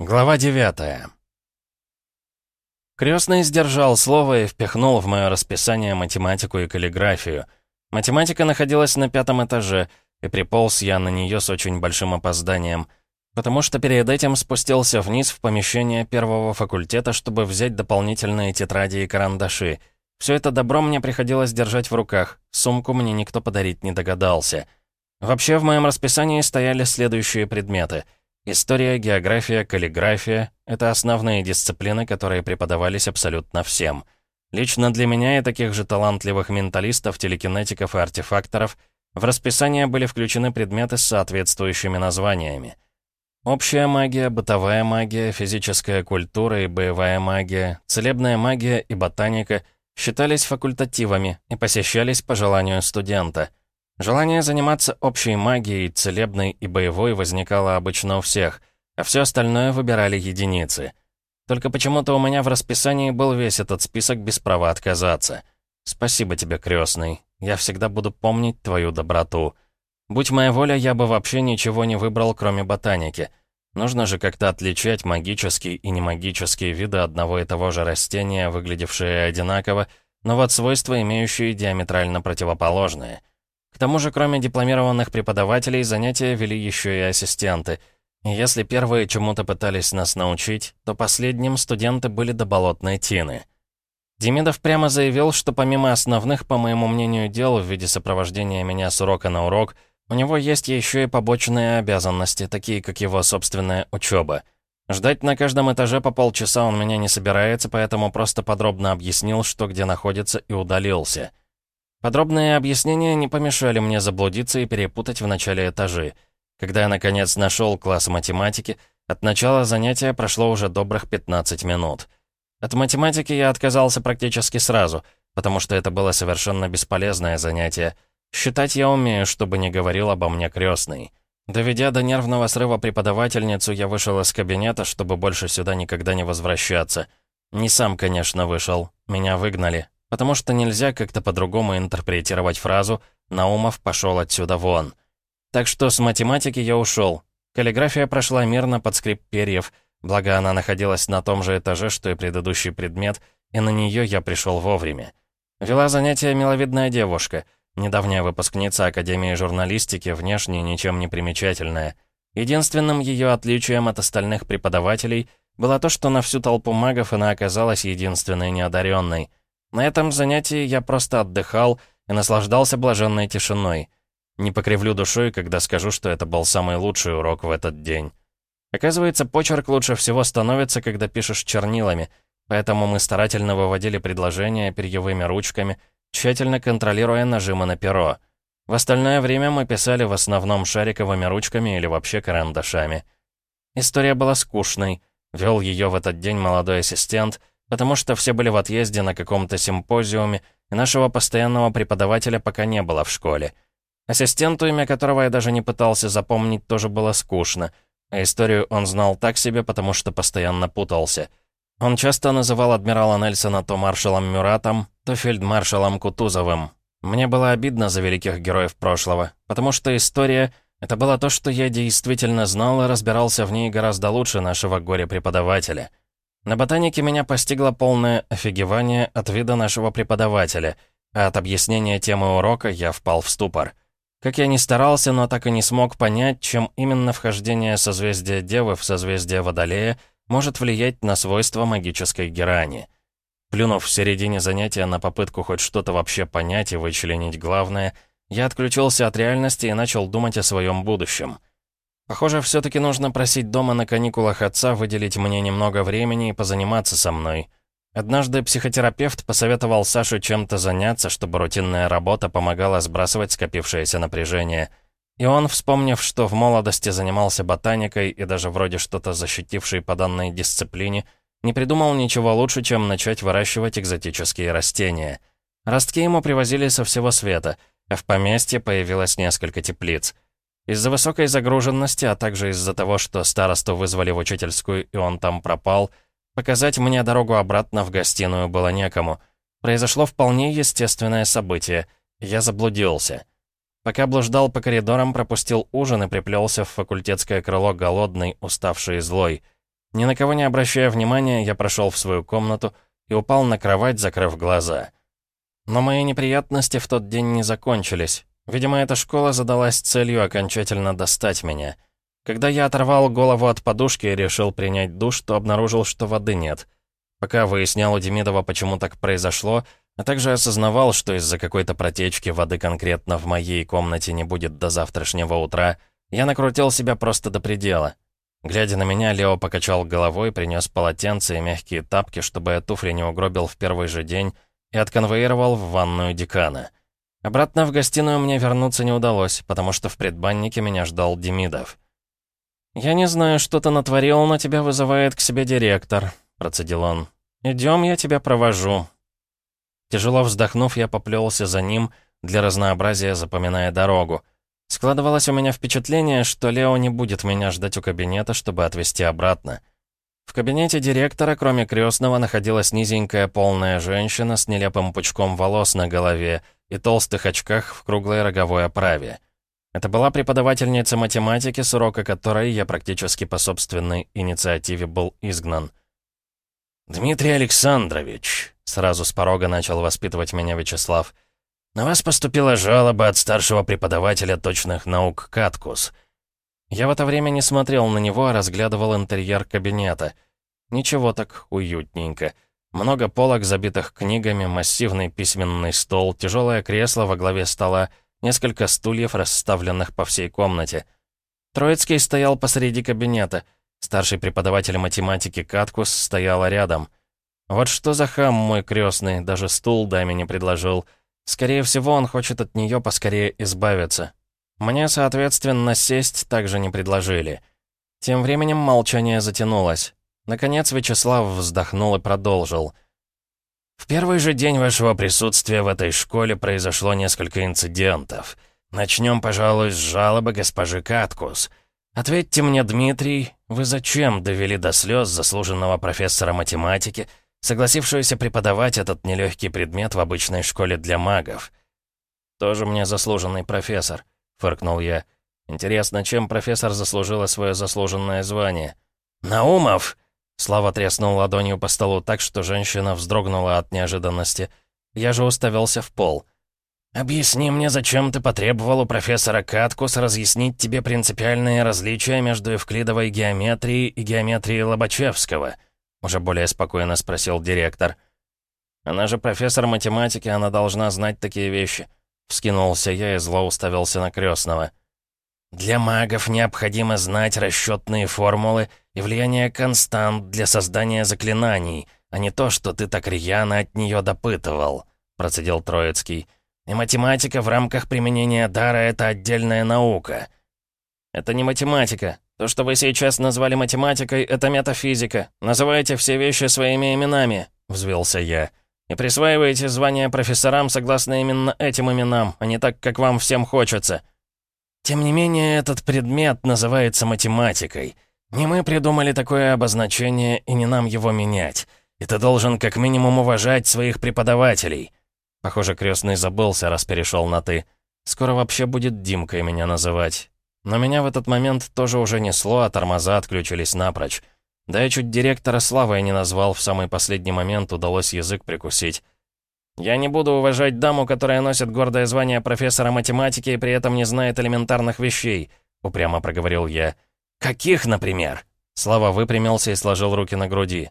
Глава 9 Крестный сдержал слово и впихнул в мое расписание математику и каллиграфию. Математика находилась на пятом этаже, и приполз я на нее с очень большим опозданием, потому что перед этим спустился вниз в помещение первого факультета, чтобы взять дополнительные тетради и карандаши. Все это добро мне приходилось держать в руках, сумку мне никто подарить не догадался. Вообще в моем расписании стояли следующие предметы — История, география, каллиграфия — это основные дисциплины, которые преподавались абсолютно всем. Лично для меня и таких же талантливых менталистов, телекинетиков и артефакторов в расписание были включены предметы с соответствующими названиями. Общая магия, бытовая магия, физическая культура и боевая магия, целебная магия и ботаника считались факультативами и посещались по желанию студента — Желание заниматься общей магией, целебной и боевой возникало обычно у всех, а все остальное выбирали единицы. Только почему-то у меня в расписании был весь этот список без права отказаться. Спасибо тебе, крестный. Я всегда буду помнить твою доброту. Будь моя воля, я бы вообще ничего не выбрал, кроме ботаники. Нужно же как-то отличать магические и немагические виды одного и того же растения, выглядевшие одинаково, но вот свойства, имеющие диаметрально противоположные. К тому же, кроме дипломированных преподавателей, занятия вели еще и ассистенты. И если первые чему-то пытались нас научить, то последним студенты были до болотной тины. Демидов прямо заявил, что помимо основных, по моему мнению, дел в виде сопровождения меня с урока на урок, у него есть еще и побочные обязанности, такие как его собственная учеба. Ждать на каждом этаже по полчаса он меня не собирается, поэтому просто подробно объяснил, что где находится, и удалился. Подробные объяснения не помешали мне заблудиться и перепутать в начале этажи. Когда я, наконец, нашел класс математики, от начала занятия прошло уже добрых 15 минут. От математики я отказался практически сразу, потому что это было совершенно бесполезное занятие. Считать я умею, чтобы не говорил обо мне крестный. Доведя до нервного срыва преподавательницу, я вышел из кабинета, чтобы больше сюда никогда не возвращаться. Не сам, конечно, вышел. Меня выгнали потому что нельзя как-то по-другому интерпретировать фразу «Наумов пошел отсюда вон». Так что с математики я ушел. Каллиграфия прошла мирно под скрип перьев, благо она находилась на том же этаже, что и предыдущий предмет, и на нее я пришел вовремя. Вела занятие миловидная девушка, недавняя выпускница Академии журналистики, внешне ничем не примечательная. Единственным ее отличием от остальных преподавателей было то, что на всю толпу магов она оказалась единственной неодаренной — на этом занятии я просто отдыхал и наслаждался блаженной тишиной. Не покривлю душой, когда скажу, что это был самый лучший урок в этот день. Оказывается, почерк лучше всего становится, когда пишешь чернилами, поэтому мы старательно выводили предложения перьевыми ручками, тщательно контролируя нажимы на перо. В остальное время мы писали в основном шариковыми ручками или вообще карандашами. История была скучной. Вел ее в этот день молодой ассистент — потому что все были в отъезде на каком-то симпозиуме, и нашего постоянного преподавателя пока не было в школе. Ассистенту, имя которого я даже не пытался запомнить, тоже было скучно, а историю он знал так себе, потому что постоянно путался. Он часто называл адмирала Нельсона то маршалом Мюратом, то фельдмаршалом Кутузовым. Мне было обидно за великих героев прошлого, потому что история — это было то, что я действительно знал и разбирался в ней гораздо лучше нашего горе-преподавателя — на ботанике меня постигло полное офигевание от вида нашего преподавателя, а от объяснения темы урока я впал в ступор. Как я ни старался, но так и не смог понять, чем именно вхождение созвездия Девы в созвездие Водолея может влиять на свойства магической герани. Плюнув в середине занятия на попытку хоть что-то вообще понять и вычленить главное, я отключился от реальности и начал думать о своем будущем. Похоже, все-таки нужно просить дома на каникулах отца выделить мне немного времени и позаниматься со мной. Однажды психотерапевт посоветовал Саше чем-то заняться, чтобы рутинная работа помогала сбрасывать скопившееся напряжение. И он, вспомнив, что в молодости занимался ботаникой и даже вроде что-то защитивший по данной дисциплине, не придумал ничего лучше, чем начать выращивать экзотические растения. Ростки ему привозили со всего света, а в поместье появилось несколько теплиц — из-за высокой загруженности, а также из-за того, что старосту вызвали в учительскую и он там пропал, показать мне дорогу обратно в гостиную было некому. Произошло вполне естественное событие. Я заблудился. Пока блуждал по коридорам, пропустил ужин и приплелся в факультетское крыло голодный, уставший и злой. Ни на кого не обращая внимания, я прошел в свою комнату и упал на кровать, закрыв глаза. Но мои неприятности в тот день не закончились. Видимо, эта школа задалась целью окончательно достать меня. Когда я оторвал голову от подушки и решил принять душ, то обнаружил, что воды нет. Пока выяснял у Демидова, почему так произошло, а также осознавал, что из-за какой-то протечки воды конкретно в моей комнате не будет до завтрашнего утра, я накрутил себя просто до предела. Глядя на меня, Лео покачал головой, принес полотенце и мягкие тапки, чтобы я туфли не угробил в первый же день, и отконвоировал в ванную декана. Обратно в гостиную мне вернуться не удалось, потому что в предбаннике меня ждал Демидов. «Я не знаю, что ты натворил, но тебя вызывает к себе директор», — процедил он. «Идем, я тебя провожу». Тяжело вздохнув, я поплелся за ним, для разнообразия запоминая дорогу. Складывалось у меня впечатление, что Лео не будет меня ждать у кабинета, чтобы отвезти обратно. В кабинете директора, кроме крестного, находилась низенькая полная женщина с нелепым пучком волос на голове и толстых очках в круглой роговой оправе. Это была преподавательница математики, с урока которой я практически по собственной инициативе был изгнан. «Дмитрий Александрович», — сразу с порога начал воспитывать меня Вячеслав, — на вас поступила жалоба от старшего преподавателя точных наук Каткус. Я в это время не смотрел на него, а разглядывал интерьер кабинета. Ничего так уютненько. Много полок, забитых книгами, массивный письменный стол, тяжелое кресло во главе стола, несколько стульев, расставленных по всей комнате. Троицкий стоял посреди кабинета. Старший преподаватель математики Каткус стояла рядом. Вот что за хам мой крестный, даже стул даме не предложил — Скорее всего, он хочет от нее поскорее избавиться. Мне, соответственно, сесть также не предложили. Тем временем молчание затянулось. Наконец Вячеслав вздохнул и продолжил. «В первый же день вашего присутствия в этой школе произошло несколько инцидентов. Начнем, пожалуй, с жалобы госпожи Каткус. Ответьте мне, Дмитрий, вы зачем довели до слез заслуженного профессора математики, согласившуюся преподавать этот нелегкий предмет в обычной школе для магов. «Тоже мне заслуженный профессор», — фыркнул я. «Интересно, чем профессор заслужила свое заслуженное звание?» «Наумов!» Слава треснул ладонью по столу так, что женщина вздрогнула от неожиданности. Я же уставился в пол. «Объясни мне, зачем ты потребовал у профессора Каткус разъяснить тебе принципиальные различия между эвклидовой геометрией и геометрией Лобачевского?» Уже более спокойно спросил директор. «Она же профессор математики, она должна знать такие вещи». Вскинулся я и зло уставился на крестного. «Для магов необходимо знать расчетные формулы и влияние констант для создания заклинаний, а не то, что ты так рьяно от нее допытывал», процедил Троицкий. «И математика в рамках применения дара — это отдельная наука». «Это не математика», то, что вы сейчас назвали математикой, это метафизика. Называйте все вещи своими именами», — взвелся я. «И присваиваете звания профессорам согласно именно этим именам, а не так, как вам всем хочется». «Тем не менее, этот предмет называется математикой. Не мы придумали такое обозначение, и не нам его менять. И ты должен как минимум уважать своих преподавателей». Похоже, крестный забылся, раз перешел на «ты». Скоро вообще будет Димкой меня называть. Но меня в этот момент тоже уже несло, а тормоза отключились напрочь. Да я чуть директора Славой не назвал, в самый последний момент удалось язык прикусить. «Я не буду уважать даму, которая носит гордое звание профессора математики и при этом не знает элементарных вещей», — упрямо проговорил я. «Каких, например?» Слава выпрямился и сложил руки на груди.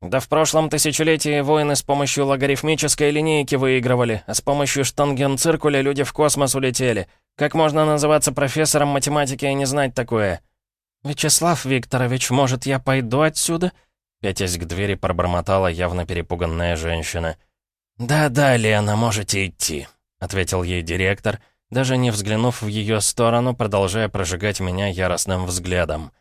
«Да в прошлом тысячелетии воины с помощью логарифмической линейки выигрывали, а с помощью штангенциркуля люди в космос улетели. Как можно называться профессором математики и не знать такое?» «Вячеслав Викторович, может, я пойду отсюда?» Пятясь к двери пробормотала явно перепуганная женщина. «Да-да, Лена, можете идти», — ответил ей директор, даже не взглянув в ее сторону, продолжая прожигать меня яростным взглядом.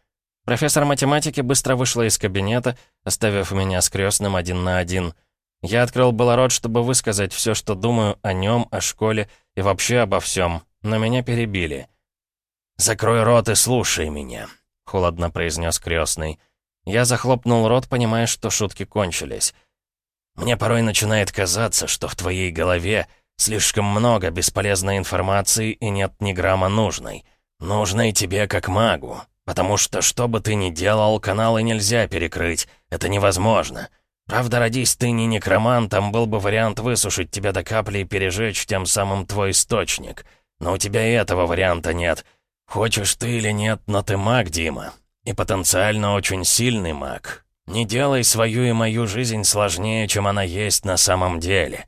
Профессор математики быстро вышла из кабинета, оставив меня с крестным один на один. Я открыл было рот, чтобы высказать все, что думаю о нем, о школе и вообще обо всем, но меня перебили. «Закрой рот и слушай меня», — холодно произнес крестный. Я захлопнул рот, понимая, что шутки кончились. «Мне порой начинает казаться, что в твоей голове слишком много бесполезной информации и нет ни грамма нужной. Нужной тебе как магу, Потому что, что бы ты ни делал, каналы нельзя перекрыть. Это невозможно. Правда, родись ты не некромантом, был бы вариант высушить тебя до капли и пережечь тем самым твой источник. Но у тебя и этого варианта нет. Хочешь ты или нет, но ты маг, Дима. И потенциально очень сильный маг. Не делай свою и мою жизнь сложнее, чем она есть на самом деле».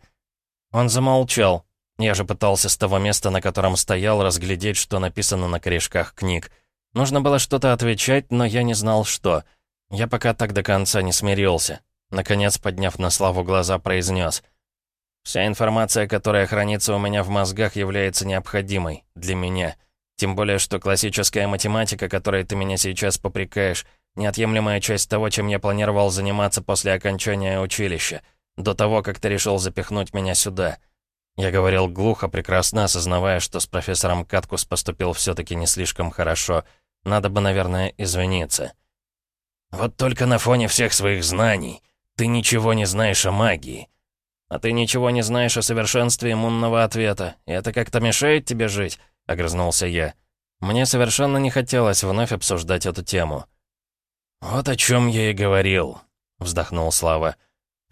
Он замолчал. Я же пытался с того места, на котором стоял, разглядеть, что написано на корешках книг. Нужно было что-то отвечать, но я не знал, что. Я пока так до конца не смирился. Наконец, подняв на славу глаза, произнес. «Вся информация, которая хранится у меня в мозгах, является необходимой. Для меня. Тем более, что классическая математика, которой ты меня сейчас попрекаешь, Неотъемлемая часть того, чем я планировал заниматься после окончания училища. До того, как ты решил запихнуть меня сюда. Я говорил глухо, прекрасно осознавая, что с профессором Каткус поступил все таки не слишком хорошо. Надо бы, наверное, извиниться. «Вот только на фоне всех своих знаний ты ничего не знаешь о магии». «А ты ничего не знаешь о совершенстве иммунного ответа, и это как-то мешает тебе жить?» — огрызнулся я. Мне совершенно не хотелось вновь обсуждать эту тему. «Вот о чем я и говорил», — вздохнул Слава.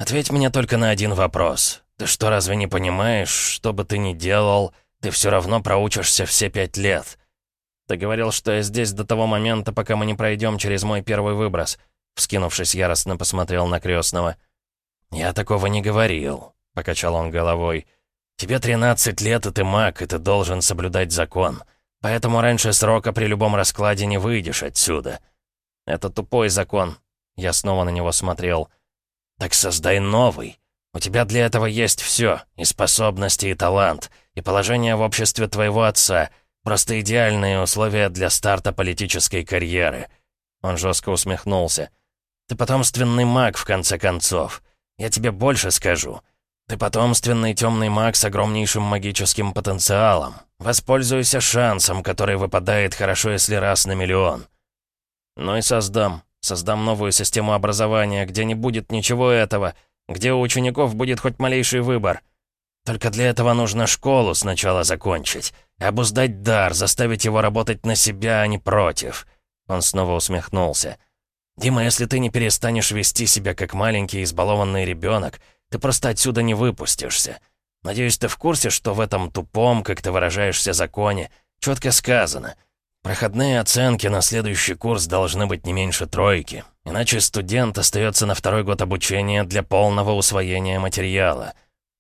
«Ответь мне только на один вопрос. Ты что, разве не понимаешь, что бы ты ни делал, ты все равно проучишься все пять лет?» «Ты говорил, что я здесь до того момента, пока мы не пройдем через мой первый выброс», — вскинувшись яростно посмотрел на крестного. «Я такого не говорил», — покачал он головой. «Тебе 13 лет, и ты маг, и ты должен соблюдать закон. Поэтому раньше срока при любом раскладе не выйдешь отсюда». Это тупой закон. Я снова на него смотрел. Так создай новый. У тебя для этого есть все, и способности, и талант, и положение в обществе твоего отца. Просто идеальные условия для старта политической карьеры. Он жестко усмехнулся. Ты потомственный маг, в конце концов. Я тебе больше скажу. Ты потомственный темный маг с огромнейшим магическим потенциалом. Воспользуйся шансом, который выпадает хорошо, если раз на миллион. Ну и создам. Создам новую систему образования, где не будет ничего этого, где у учеников будет хоть малейший выбор. Только для этого нужно школу сначала закончить. Обуздать дар, заставить его работать на себя, а не против. Он снова усмехнулся. «Дима, если ты не перестанешь вести себя как маленький избалованный ребенок, ты просто отсюда не выпустишься. Надеюсь, ты в курсе, что в этом тупом, как ты выражаешься, законе, четко сказано — Проходные оценки на следующий курс должны быть не меньше тройки, иначе студент остается на второй год обучения для полного усвоения материала.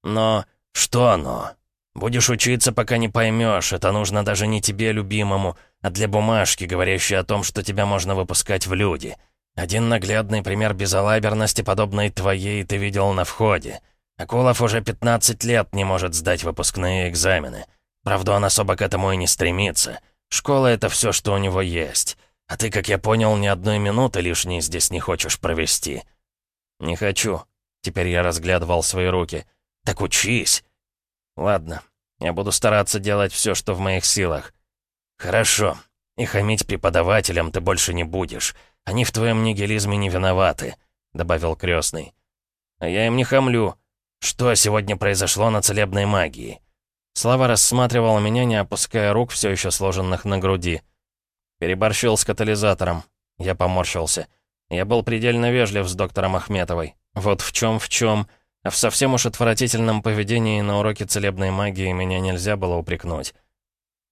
Но что оно? Будешь учиться, пока не поймешь, это нужно даже не тебе, любимому, а для бумажки, говорящей о том, что тебя можно выпускать в люди. Один наглядный пример безалаберности, подобной твоей, ты видел на входе. Акулов уже 15 лет не может сдать выпускные экзамены. Правда, он особо к этому и не стремится. Школа — это все, что у него есть. А ты, как я понял, ни одной минуты лишней здесь не хочешь провести». «Не хочу». Теперь я разглядывал свои руки. «Так учись». «Ладно, я буду стараться делать все, что в моих силах». «Хорошо. И хамить преподавателям ты больше не будешь. Они в твоем нигилизме не виноваты», — добавил крестный. «А я им не хамлю». «Что сегодня произошло на целебной магии?» Слава рассматривал меня, не опуская рук, все еще сложенных на груди. Переборщил с катализатором. Я поморщился. Я был предельно вежлив с доктором Ахметовой. Вот в чем в чем, а в совсем уж отвратительном поведении на уроке целебной магии меня нельзя было упрекнуть.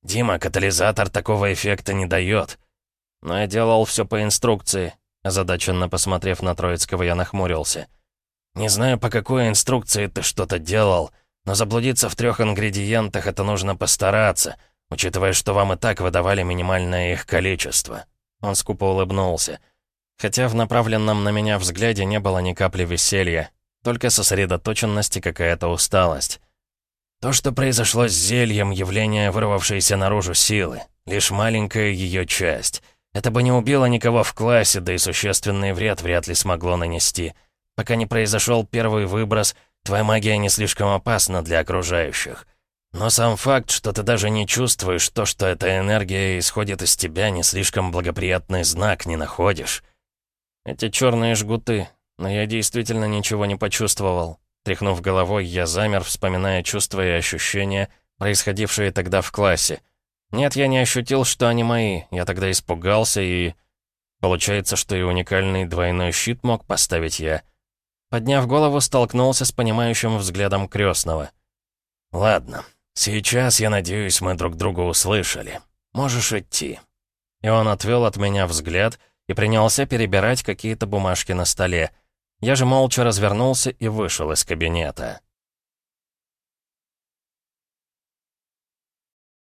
«Дима, катализатор такого эффекта не дает». Но я делал все по инструкции. Озадаченно посмотрев на Троицкого, я нахмурился. «Не знаю, по какой инструкции ты что-то делал, но заблудиться в трех ингредиентах это нужно постараться, учитывая, что вам и так выдавали минимальное их количество». Он скупо улыбнулся. Хотя в направленном на меня взгляде не было ни капли веселья, только сосредоточенность и какая-то усталость. То, что произошло с зельем, явление вырвавшейся наружу силы, лишь маленькая ее часть. Это бы не убило никого в классе, да и существенный вред вряд ли смогло нанести. Пока не произошел первый выброс — Твоя магия не слишком опасна для окружающих. Но сам факт, что ты даже не чувствуешь то, что эта энергия исходит из тебя, не слишком благоприятный знак не находишь. Эти черные жгуты, но я действительно ничего не почувствовал. Тряхнув головой, я замер, вспоминая чувства и ощущения, происходившие тогда в классе. Нет, я не ощутил, что они мои. Я тогда испугался и... Получается, что и уникальный двойной щит мог поставить я. Подняв голову, столкнулся с понимающим взглядом крестного. «Ладно, сейчас, я надеюсь, мы друг друга услышали. Можешь идти». И он отвел от меня взгляд и принялся перебирать какие-то бумажки на столе. Я же молча развернулся и вышел из кабинета.